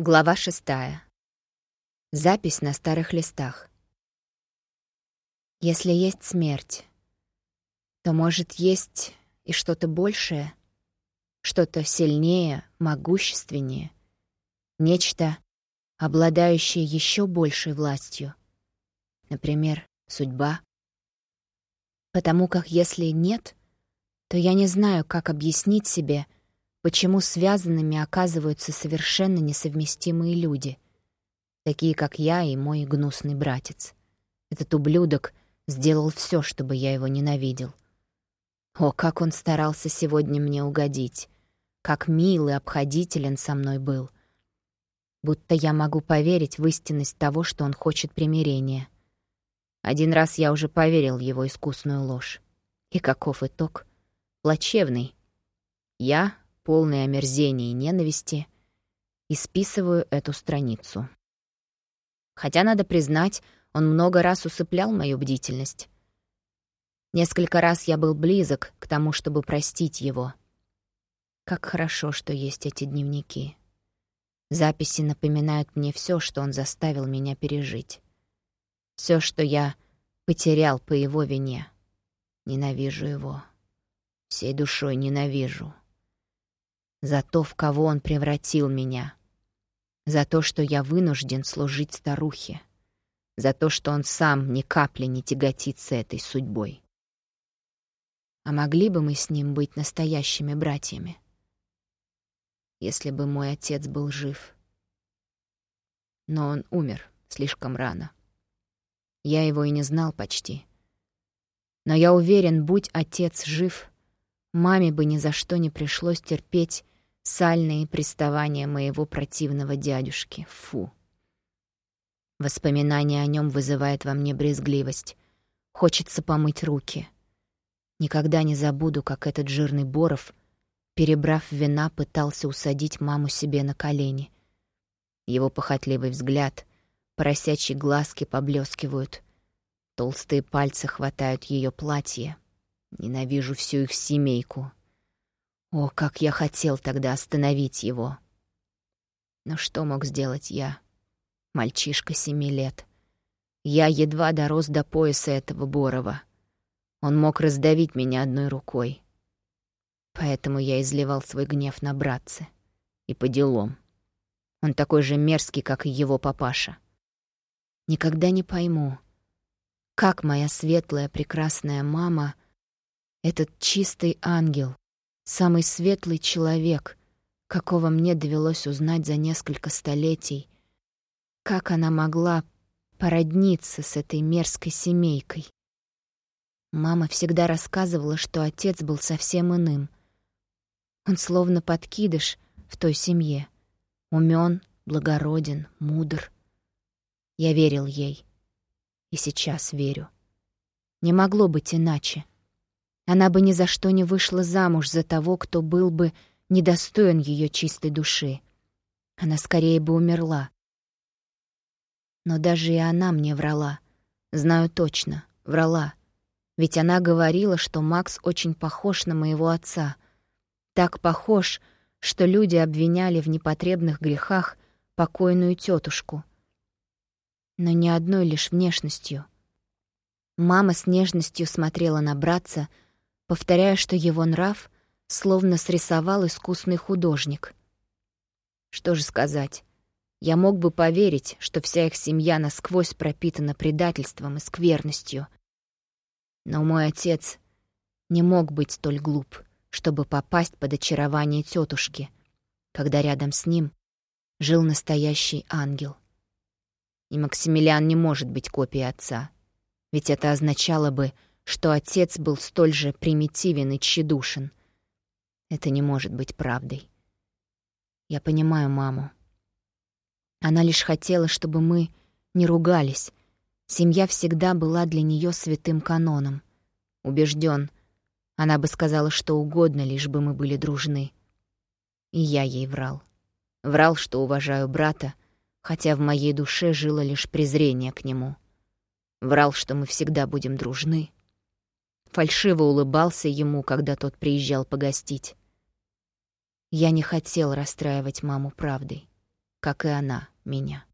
Глава шестая. Запись на старых листах. Если есть смерть, то, может, есть и что-то большее, что-то сильнее, могущественнее, нечто, обладающее еще большей властью. Например, судьба. Потому как если нет, то я не знаю, как объяснить себе — почему связанными оказываются совершенно несовместимые люди, такие как я и мой гнусный братец. Этот ублюдок сделал все, чтобы я его ненавидел. О, как он старался сегодня мне угодить! Как мил и обходителен со мной был! Будто я могу поверить в истинность того, что он хочет примирения. Один раз я уже поверил его искусную ложь. И каков итог? Плачевный. Я полное омерзения и ненависти, и списываю эту страницу. Хотя, надо признать, он много раз усыплял мою бдительность. Несколько раз я был близок к тому, чтобы простить его. Как хорошо, что есть эти дневники. Записи напоминают мне все, что он заставил меня пережить. Все, что я потерял по его вине. Ненавижу его. Всей душой ненавижу за то, в кого он превратил меня, за то, что я вынужден служить старухе, за то, что он сам ни капли не тяготится этой судьбой. А могли бы мы с ним быть настоящими братьями, если бы мой отец был жив? Но он умер слишком рано. Я его и не знал почти. Но я уверен, будь отец жив, маме бы ни за что не пришлось терпеть сальные приставания моего противного дядюшки. Фу. Воспоминание о нем вызывает во мне брезгливость. Хочется помыть руки. Никогда не забуду, как этот жирный Боров, перебрав вина, пытался усадить маму себе на колени. Его похотливый взгляд, поросячьи глазки поблескивают, толстые пальцы хватают ее платье. Ненавижу всю их семейку. О, как я хотел тогда остановить его. Но что мог сделать я? Мальчишка семи лет. Я едва дорос до пояса этого Борова. Он мог раздавить меня одной рукой. Поэтому я изливал свой гнев на братца. И по делам. Он такой же мерзкий, как и его папаша. Никогда не пойму, как моя светлая прекрасная мама, этот чистый ангел, Самый светлый человек, какого мне довелось узнать за несколько столетий. Как она могла породниться с этой мерзкой семейкой? Мама всегда рассказывала, что отец был совсем иным. Он словно подкидыш в той семье. Умён, благороден, мудр. Я верил ей. И сейчас верю. Не могло быть иначе. Она бы ни за что не вышла замуж за того, кто был бы недостоин ее чистой души. Она скорее бы умерла. Но даже и она мне врала. Знаю точно, врала. Ведь она говорила, что Макс очень похож на моего отца. Так похож, что люди обвиняли в непотребных грехах покойную тетушку. Но не одной лишь внешностью. Мама с нежностью смотрела на братца, повторяя, что его нрав словно срисовал искусный художник. Что же сказать? Я мог бы поверить, что вся их семья насквозь пропитана предательством и скверностью. Но мой отец не мог быть столь глуп, чтобы попасть под очарование тетушки, когда рядом с ним жил настоящий ангел. И Максимилиан не может быть копией отца, ведь это означало бы, что отец был столь же примитивен и тщедушен. Это не может быть правдой. Я понимаю маму. Она лишь хотела, чтобы мы не ругались. Семья всегда была для нее святым каноном. Убежден, она бы сказала что угодно, лишь бы мы были дружны. И я ей врал. Врал, что уважаю брата, хотя в моей душе жило лишь презрение к нему. Врал, что мы всегда будем дружны, Фальшиво улыбался ему, когда тот приезжал погостить. Я не хотел расстраивать маму правдой. как и она меня.